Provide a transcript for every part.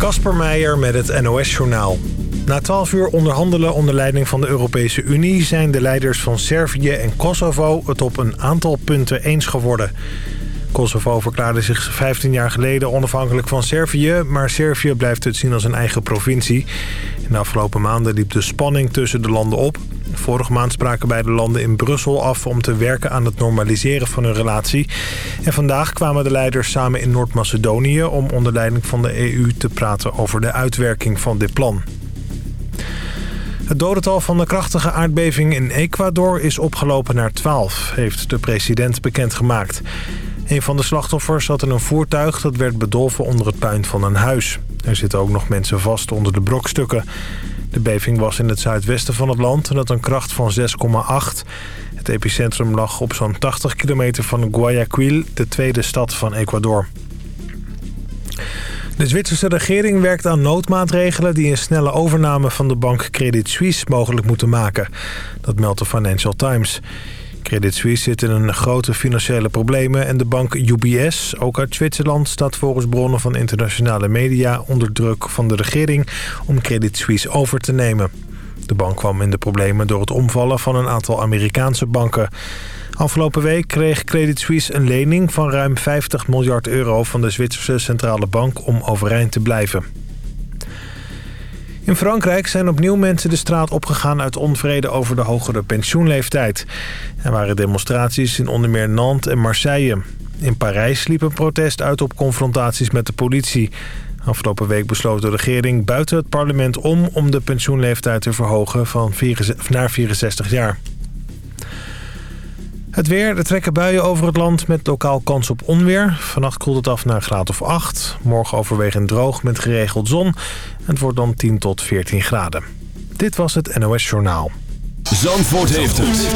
Kasper Meijer met het NOS-journaal. Na 12 uur onderhandelen onder leiding van de Europese Unie... zijn de leiders van Servië en Kosovo het op een aantal punten eens geworden. Kosovo verklaarde zich 15 jaar geleden onafhankelijk van Servië... maar Servië blijft het zien als een eigen provincie. In de afgelopen maanden liep de spanning tussen de landen op. Vorige maand spraken beide landen in Brussel af om te werken aan het normaliseren van hun relatie. En vandaag kwamen de leiders samen in Noord-Macedonië... om onder leiding van de EU te praten over de uitwerking van dit plan. Het dodental van de krachtige aardbeving in Ecuador is opgelopen naar 12, heeft de president bekendgemaakt. Een van de slachtoffers zat in een voertuig dat werd bedolven onder het puin van een huis. Er zitten ook nog mensen vast onder de brokstukken. De beving was in het zuidwesten van het land en had een kracht van 6,8. Het epicentrum lag op zo'n 80 kilometer van Guayaquil, de tweede stad van Ecuador. De Zwitserse regering werkt aan noodmaatregelen... die een snelle overname van de bank Credit Suisse mogelijk moeten maken. Dat meldt de Financial Times. Credit Suisse zit in grote financiële problemen... en de bank UBS, ook uit Zwitserland... staat volgens bronnen van internationale media onder druk van de regering... om Credit Suisse over te nemen. De bank kwam in de problemen door het omvallen van een aantal Amerikaanse banken. Afgelopen week kreeg Credit Suisse een lening van ruim 50 miljard euro... van de Zwitserse Centrale Bank om overeind te blijven. In Frankrijk zijn opnieuw mensen de straat opgegaan uit onvrede over de hogere pensioenleeftijd. Er waren demonstraties in onder meer Nantes en Marseille. In Parijs liep een protest uit op confrontaties met de politie. Afgelopen week besloot de regering buiten het parlement om... om de pensioenleeftijd te verhogen van naar 64 jaar. Het weer, er trekken buien over het land met lokaal kans op onweer. Vannacht koelt het af naar een graad of 8. Morgen overwegend droog met geregeld zon. Het wordt dan 10 tot 14 graden. Dit was het NOS Journaal. Zandvoort heeft het.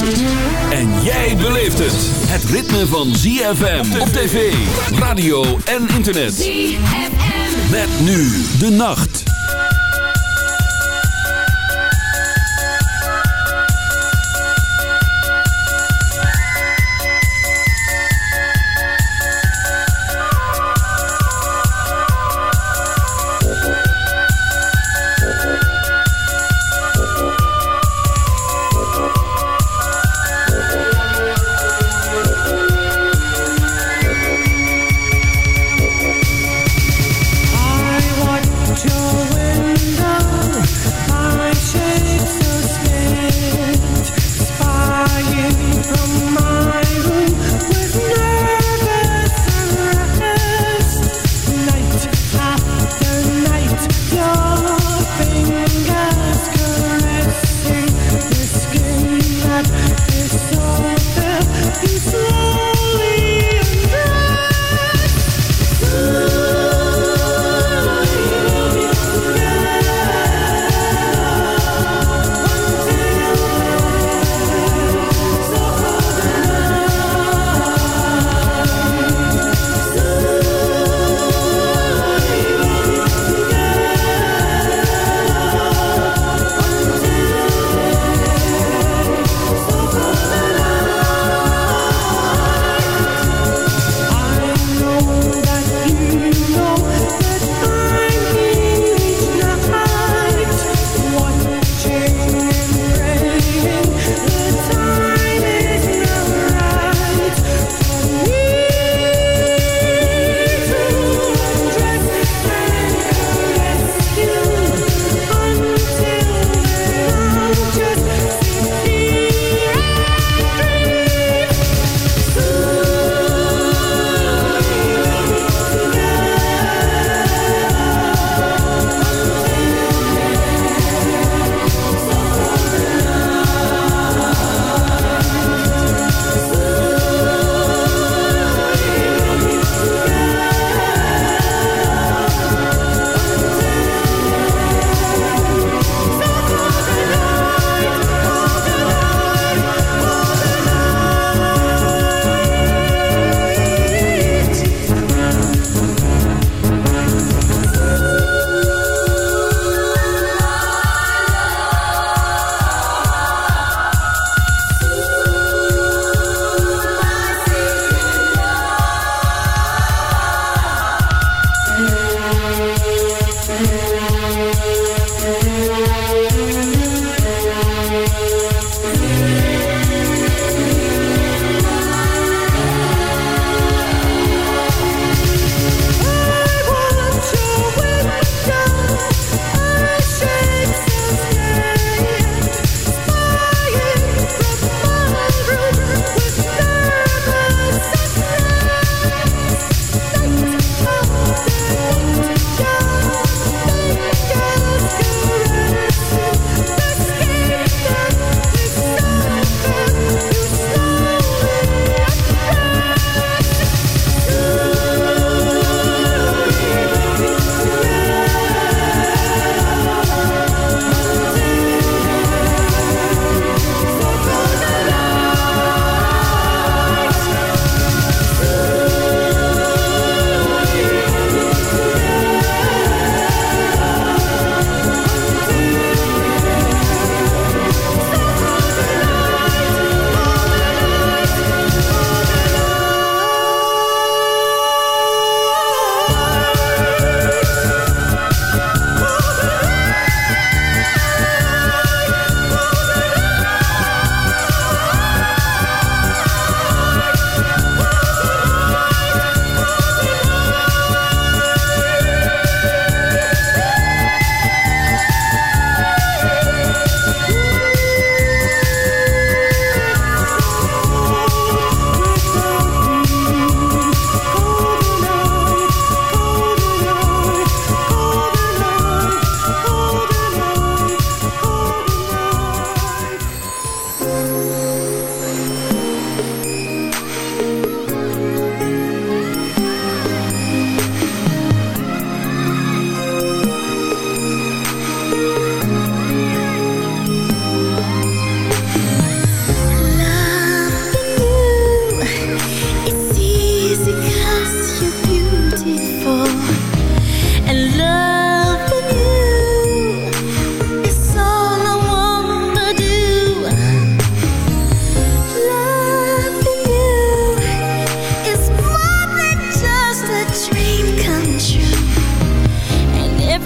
En jij beleeft het. Het ritme van ZFM op tv, radio en internet. ZFM. Met nu de nacht.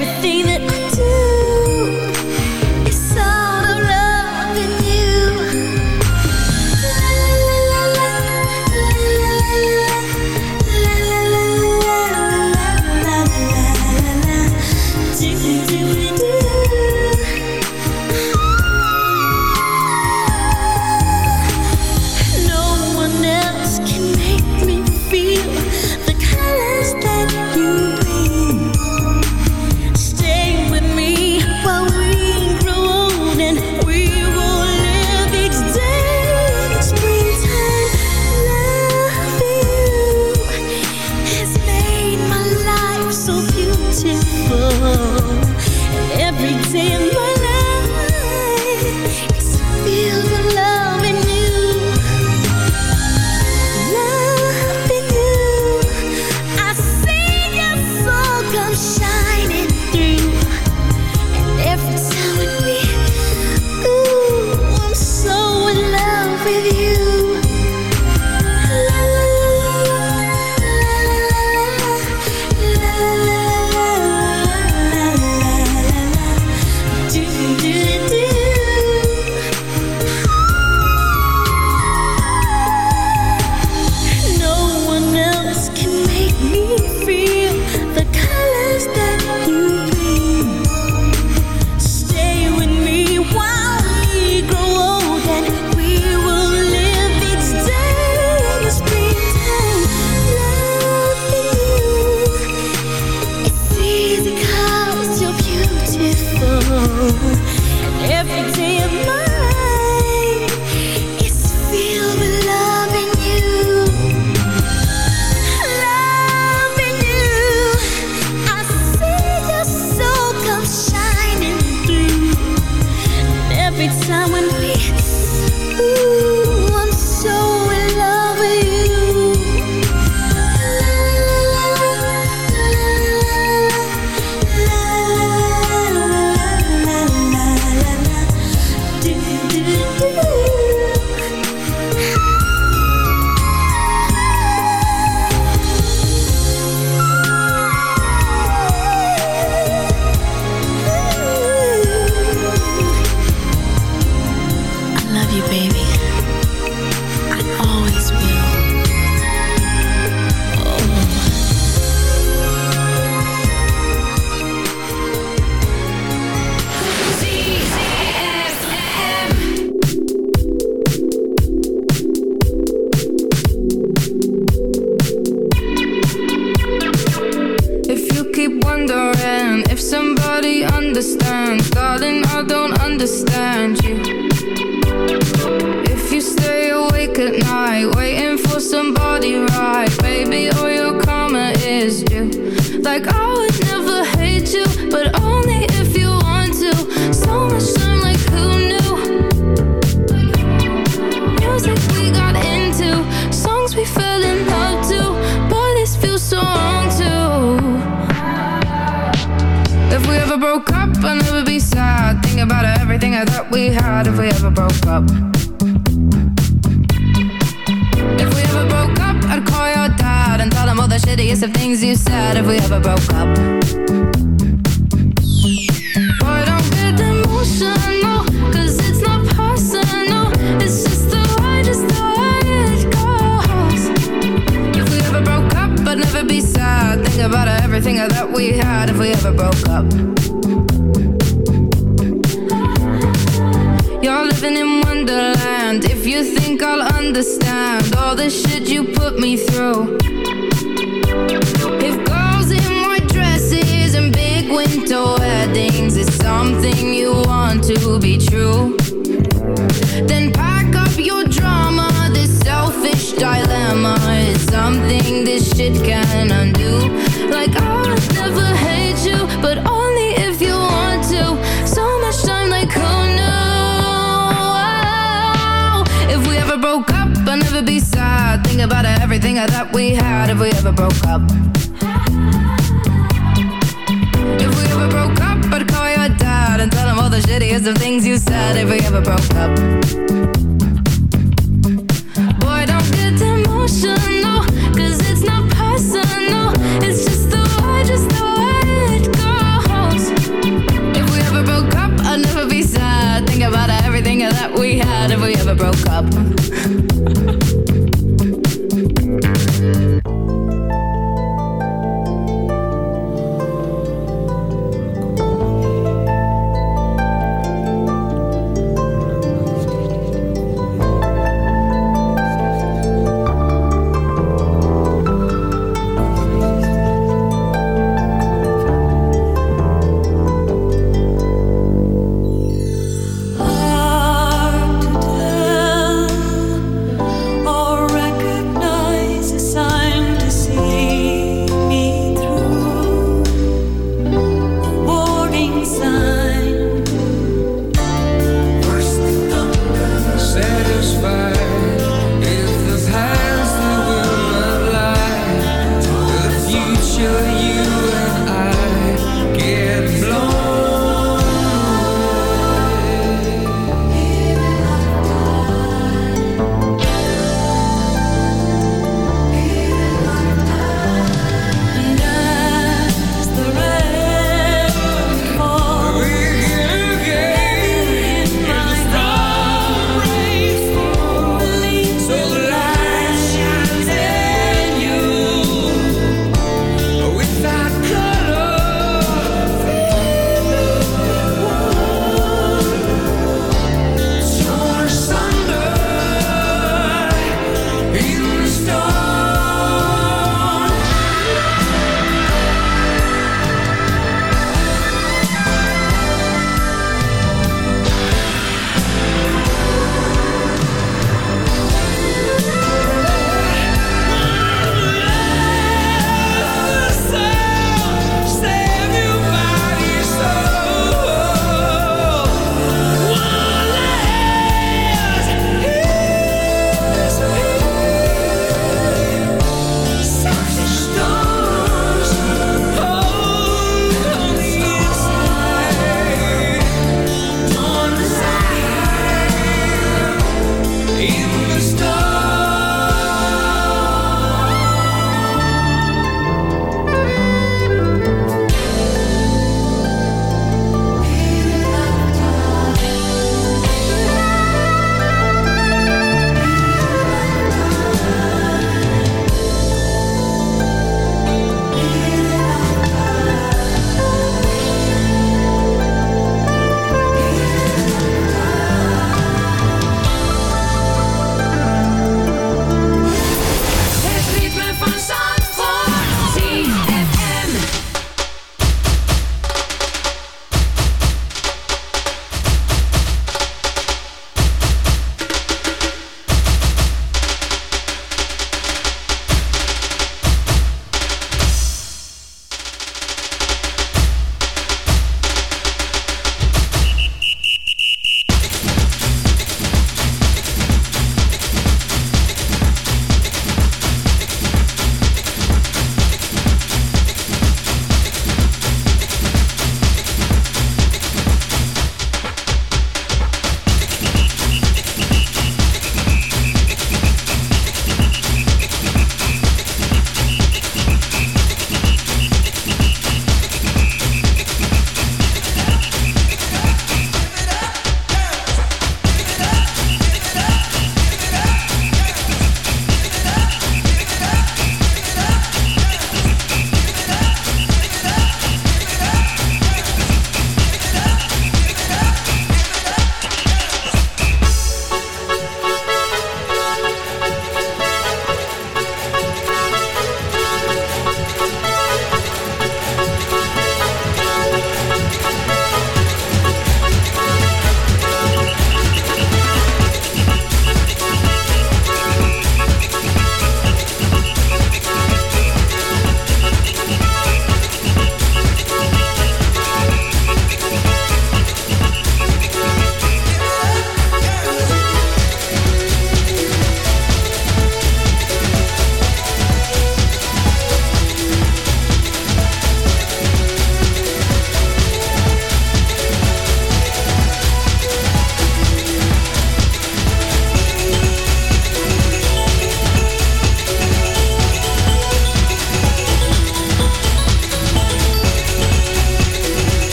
everything that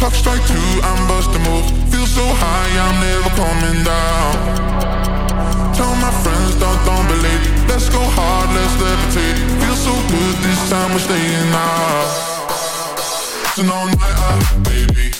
Clock strike two, I'm busting moves. Feel so high, I'm never coming down. Tell my friends, don't, don't believe. Let's go hard, let's levitate. Feel so good, this time we're staying out. It's an all-nighter, baby.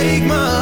break my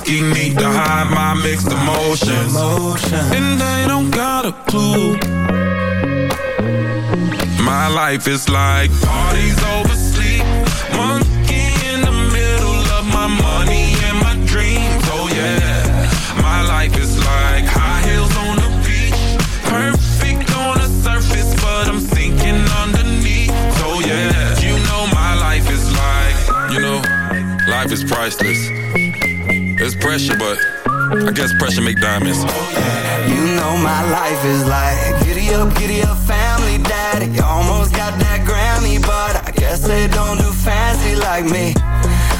whiskey, need to hide my mixed emotions. And they don't got a clue. My life is like parties over sleep. Monkey in the middle of my money and my dreams. Oh yeah. My life is like high heels on the beach. Perfect on the surface, but I'm sinking underneath. Oh yeah. You know my life is like, you know, life is priceless. Pressure, but I guess pressure make diamonds. You know my life is like Giddy up, giddy up, family daddy. Almost got that Grammy, but I guess they don't do fancy like me.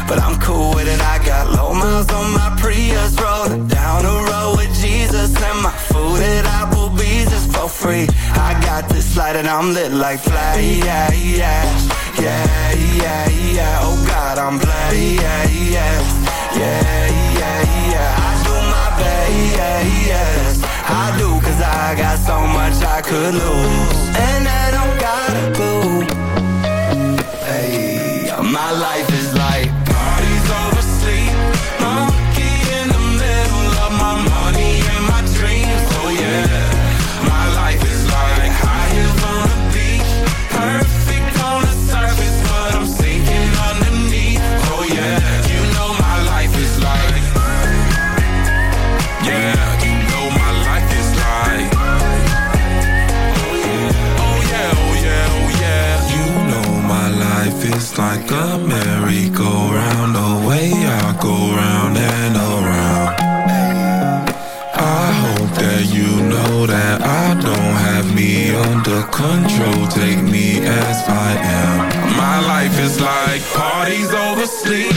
But I'm cool with it, I got low miles on my Prius Rolling down the road with Jesus And my food at Applebee's is for free. I got this light and I'm lit like fly, yeah, yeah Yeah, yeah, yeah, oh God, I'm blessed, yeah, yeah Yeah, yeah, yeah, I do my best, I do cause I got so much I could lose. And I don't gotta go Hey, my life a merry-go-round. The way I go round and around. I hope that you know that I don't have me under control. Take me as I am. My life is like parties over sleep.